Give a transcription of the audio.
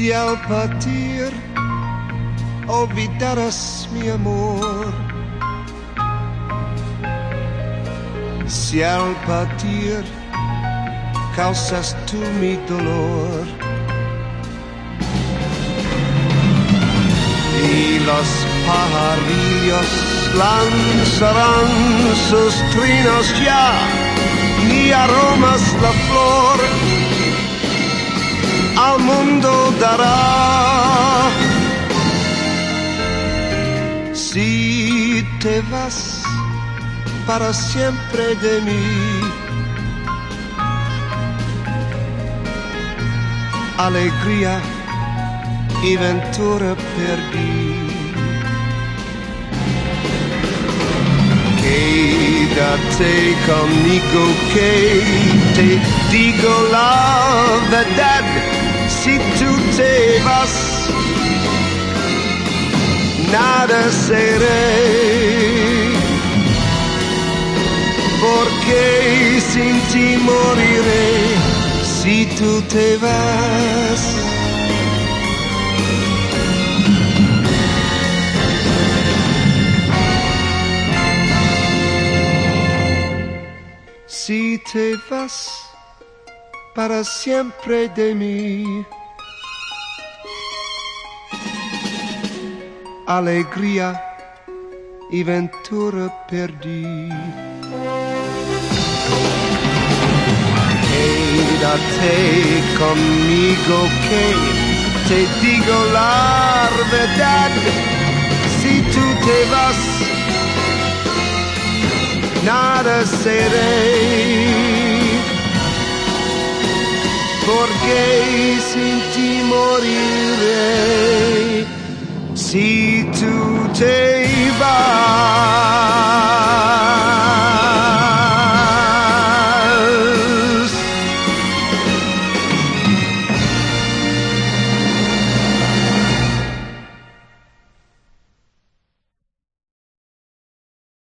Si al partir olvidarás mi amor, si al partir causas tú mi dolor. Y los pajarillos lanzarán sus trinos ya, ni aromas la flor te vas para siempre de mí, alegría y ventura perdí. Quédate conmigo que te digo la verdad si tú te vas. Nada seré, porque sin ti moriré si tú te vas. Si te vas para siempre de mí, alegría y ventura perdí. Quédate conmigo que te digo la verdad. Si tú te vas, nada seré. Porque sin ti moriré.